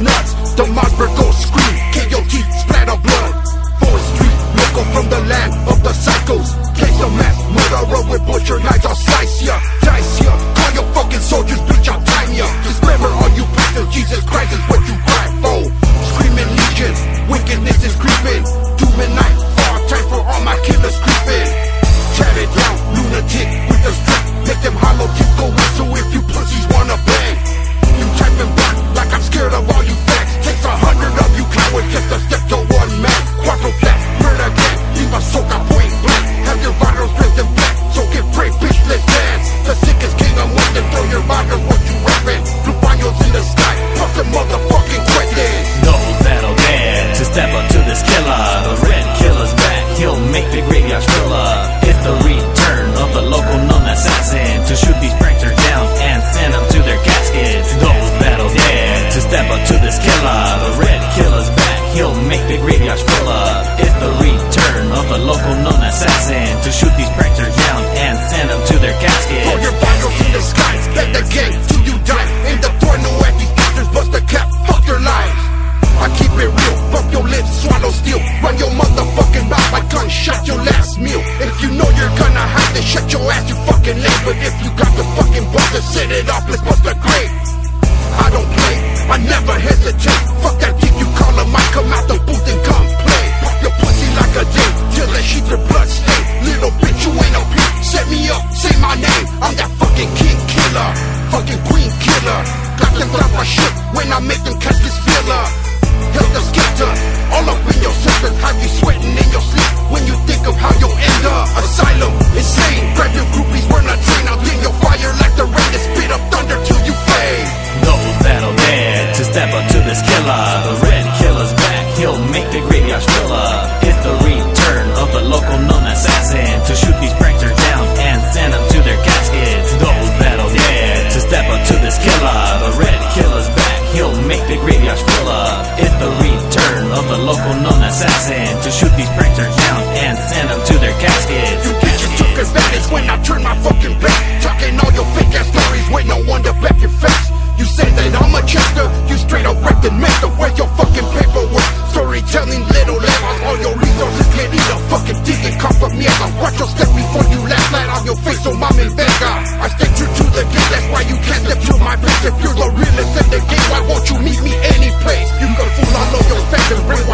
nuts. The Marlboro go scream, KOT splatter blood. Fourth Street, Lokote from the land of the psychos. Case the map, murderer with butcher knife. assassin to shoot these pranksters down and send them to their casket. Pull your bottle from the skies, let the gate Fucking queen killer. Got them drop my shit when I make them catch this filler. assassin to shoot these pranksters down and send them to their caskets. You get your tuckers back when I turn my fucking back. Talking all your fake ass stories with no one to back your face. You say that I'm a chapter, you straight up wrecked and messed up. Your fucking paperwork? Storytelling.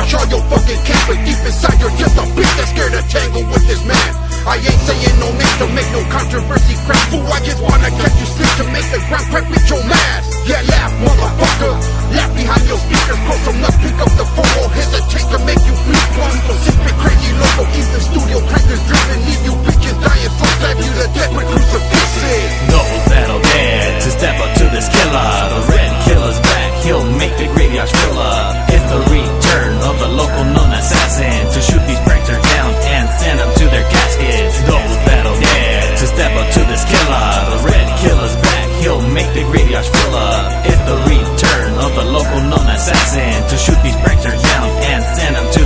Charge your fucking cap, but deep inside you're just a bitch that's scared to tangle with this man. I ain't saying no names to make no controversy crap. Fool, I just wanna catch you slip to make the ground crack with your mask. Yeah, laugh, motherfucker. Laugh behind your speakers, close enough, pick up the phone, or hesitate to make you bleed. One so sick, big, crazy, Lokote, keep the studio crackers driven, leave you bitches dying, fuck, stab you to death with crucifixes. No that'll dare to step up to this killer. people known as Assassin To shoot these breakers down and send them to